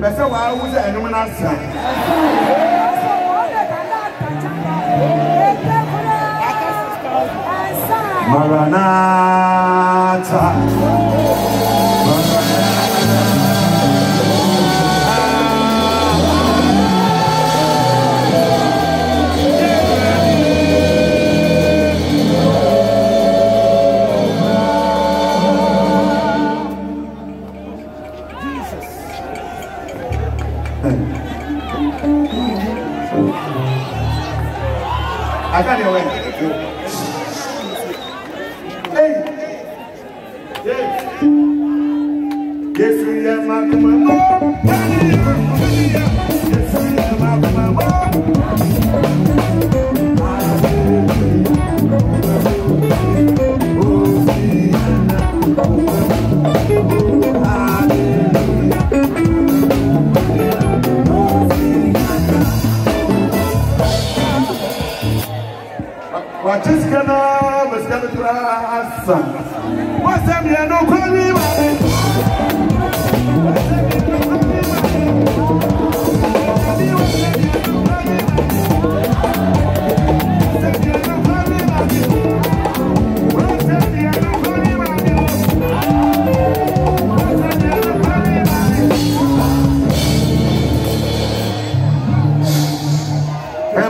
mepɛ sɛ waawu sɛ ɛnom no asa maranata Yes,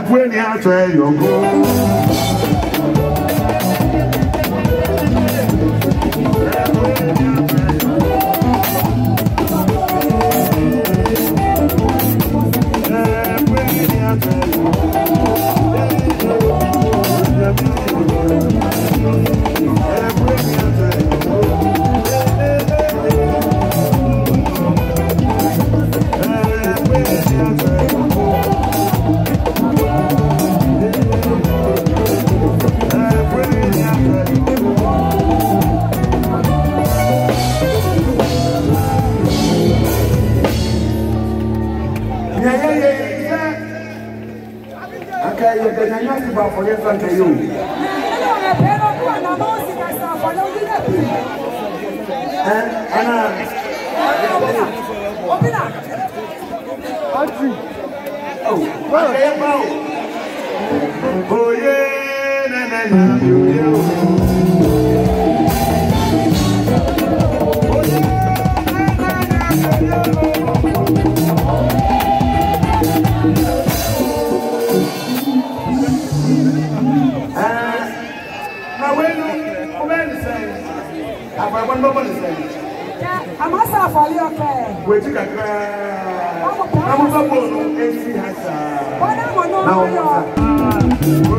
when you say you go. ɛbɛ na nya ti ba afɔlɛ fa nka yi o. ɛ ɛna. obina. ɔtí. ɔtí ɛyɛ pa o. oye nana na yóò yẹ o. Àfọ̀yẹ̀bọ ní bọ́bọ̀ nìsẹ̀. Àmọ́ sá àfọ̀lí ọkẹ́. Wèjì kakra. Báwo bá bọ̀ ọ̀nà ẹ̀ ń fi hàn mọ̀ náà wọ́n yọ.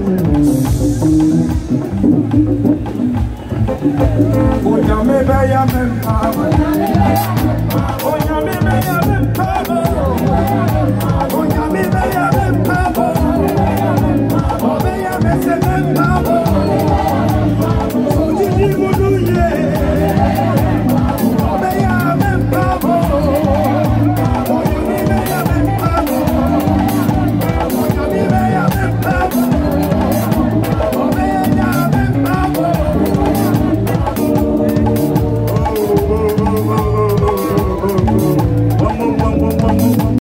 I am.